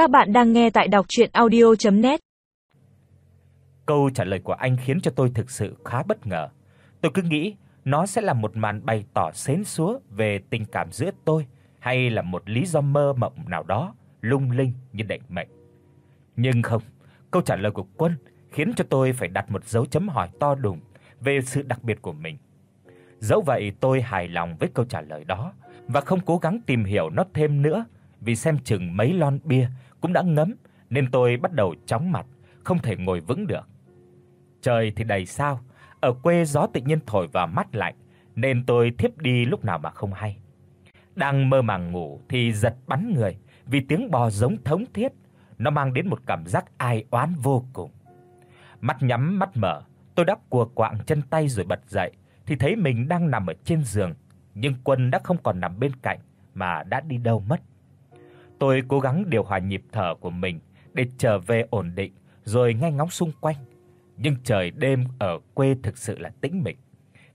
Các bạn đang nghe tại đọc audio net Câu trả lời của anh khiến cho tôi thực sự khá bất ngờ. Tôi cứ nghĩ nó sẽ là một màn bày tỏ xến xúa về tình cảm giữa tôi hay là một lý do mơ mộng nào đó lung linh như định mệnh. Nhưng không, câu trả lời của Quân khiến cho tôi phải đặt một dấu chấm hỏi to đùng về sự đặc biệt của mình. Dẫu vậy tôi hài lòng với câu trả lời đó và không cố gắng tìm hiểu nó thêm nữa, vì xem chừng mấy lon bia cũng đã ngấm nên tôi bắt đầu chóng mặt, không thể ngồi vững được. Trời thì đầy sao, ở quê gió tự nhiên thổi vào mắt lạnh nên tôi thiếp đi lúc nào mà không hay. Đang mơ màng ngủ thì giật bắn người vì tiếng bò giống thống thiết, nó mang đến một cảm giác ai oán vô cùng. Mắt nhắm mắt mở, tôi đắp cua quạng chân tay rồi bật dậy thì thấy mình đang nằm ở trên giường, nhưng Quân đã không còn nằm bên cạnh mà đã đi đâu mất. Tôi cố gắng điều hòa nhịp thở của mình để trở về ổn định rồi nghe ngóng xung quanh. Nhưng trời đêm ở quê thực sự là tĩnh mịch,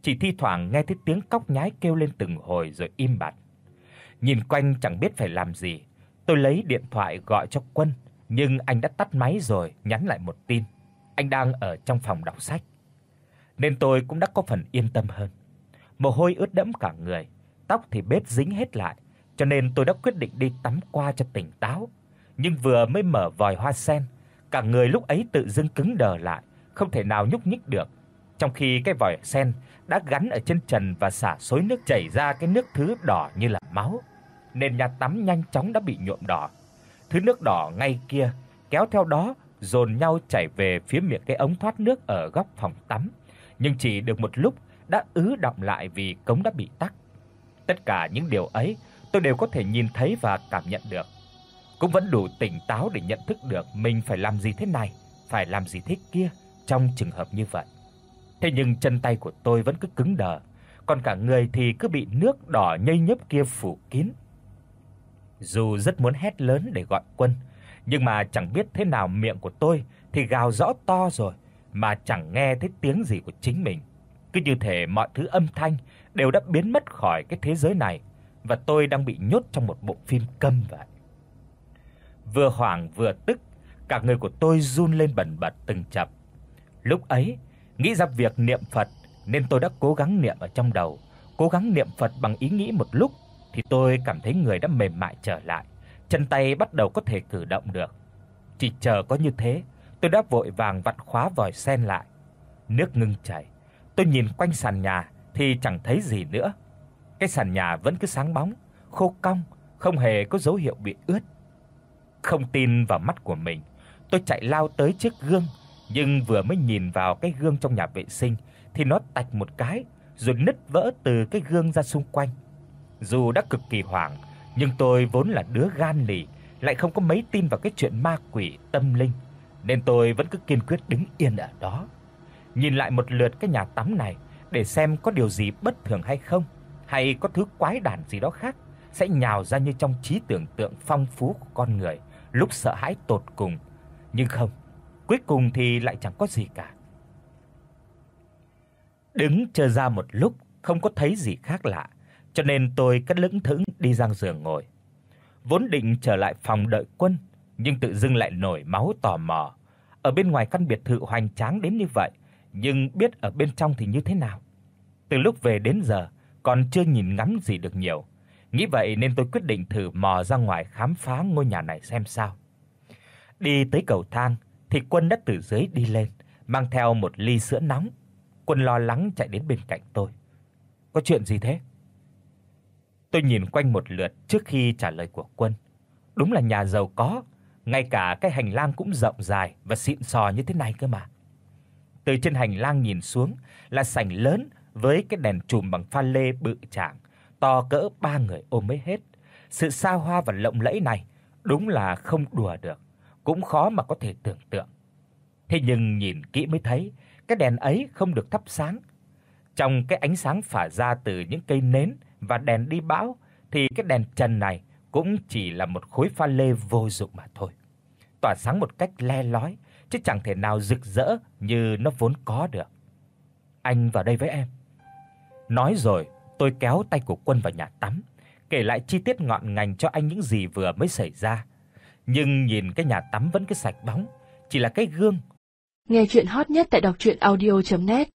chỉ thi thoảng nghe thấy tiếng cóc nhái kêu lên từng hồi rồi im bặt. Nhìn quanh chẳng biết phải làm gì, tôi lấy điện thoại gọi cho Quân, nhưng anh đã tắt máy rồi, nhắn lại một tin. Anh đang ở trong phòng đọc sách. Nên tôi cũng đã có phần yên tâm hơn. Mồ hôi ướt đẫm cả người, tóc thì bết dính hết lại, cho nên tôi đã quyết định đi tắm qua cho tỉnh táo. Nhưng vừa mới mở vòi hoa sen, cả người lúc ấy tự dưng cứng đờ lại, không thể nào nhúc nhích được. Trong khi cái vòi sen đã gắn ở chân trần và xả xối nước chảy ra cái nước thứ đỏ như là máu, nên nhà tắm nhanh chóng đã bị nhuộm đỏ. Thứ nước đỏ ngay kia kéo theo đó dồn nhau chảy về phía miệng cái ống thoát nước ở góc phòng tắm, nhưng chỉ được một lúc đã ứ đọng lại vì cống đã bị tắc. Tất cả những điều ấy tôi đều có thể nhìn thấy và cảm nhận được. Cũng vẫn đủ tỉnh táo để nhận thức được mình phải làm gì thế này, phải làm gì thế kia trong trường hợp như vậy. Thế nhưng chân tay của tôi vẫn cứ cứng đờ, còn cả người thì cứ bị nước đỏ nhây nhấp kia phủ kín. Dù rất muốn hét lớn để gọi quân, nhưng mà chẳng biết thế nào miệng của tôi thì gào rõ to rồi mà chẳng nghe thấy tiếng gì của chính mình. Cứ như thể mọi thứ âm thanh đều đã biến mất khỏi cái thế giới này và tôi đang bị nhốt trong một bộ phim câm vậy. Vừa hoảng vừa tức, cả người của tôi run lên bần bật từng chập. Lúc ấy, nghĩ ra việc niệm Phật nên tôi đã cố gắng niệm ở trong đầu, cố gắng niệm Phật bằng ý nghĩ một lúc thì tôi cảm thấy người đã mềm mại trở lại, chân tay bắt đầu có thể cử động được. Chỉ chờ có như thế, tôi đã vội vàng vặn khóa vòi sen lại. Nước ngưng chảy. Tôi nhìn quanh sàn nhà thì chẳng thấy gì nữa. Cái sàn nhà vẫn cứ sáng bóng, khô cong, không hề có dấu hiệu bị ướt. Không tin vào mắt của mình, tôi chạy lao tới chiếc gương, nhưng vừa mới nhìn vào cái gương trong nhà vệ sinh thì nó tạch một cái rồi nứt vỡ từ cái gương ra xung quanh. Dù đã cực kỳ hoảng, nhưng tôi vốn là đứa gan lì, lại không có mấy tin vào cái chuyện ma quỷ tâm linh, nên tôi vẫn cứ kiên quyết đứng yên ở đó. Nhìn lại một lượt cái nhà tắm này để xem có điều gì bất thường hay không, hay có thứ quái đản gì đó khác sẽ nhào ra như trong trí tưởng tượng phong phú của con người, lúc sợ hãi tột cùng. Nhưng không, cuối cùng thì lại chẳng có gì cả. Đứng chờ ra một lúc không có thấy gì khác lạ, cho nên tôi cất lững thững đi ra giường ngồi. Vốn định trở lại phòng đợi quân, nhưng tự dưng lại nổi máu tò mò. Ở bên ngoài căn biệt thự hoành tráng đến như vậy, nhưng biết ở bên trong thì như thế nào. Từ lúc về đến giờ, còn chưa nhìn ngắm gì được nhiều. Nghĩ vậy nên tôi quyết định thử mò ra ngoài khám phá ngôi nhà này xem sao. Đi tới cầu thang thì Quân đã từ dưới đi lên, mang theo một ly sữa nóng. Quân lo lắng chạy đến bên cạnh tôi. "Có chuyện gì thế?" Tôi nhìn quanh một lượt trước khi trả lời của Quân. Đúng là nhà giàu có, ngay cả cái hành lang cũng rộng dài và xịn sò như thế này cơ mà. Từ trên hành lang nhìn xuống là sảnh lớn với cái đèn chùm bằng pha lê bự chảng, to cỡ ba người ôm mới hết. Sự xa hoa và lộng lẫy này đúng là không đùa được, cũng khó mà có thể tưởng tượng. Thế nhưng nhìn kỹ mới thấy, cái đèn ấy không được thắp sáng. Trong cái ánh sáng phả ra từ những cây nến và đèn đi bão thì cái đèn trần này cũng chỉ là một khối pha lê vô dụng mà thôi. Tỏa sáng một cách le lói chứ chẳng thể nào rực rỡ như nó vốn có được. Anh vào đây với em. Nói rồi, tôi kéo tay của Quân vào nhà tắm, kể lại chi tiết ngọn ngành cho anh những gì vừa mới xảy ra. nhưng nhìn cái nhà tắm vẫn cứ sạch bóng, chỉ là cái gương. Nghe truyện hot nhất tại doctruyenaudio.net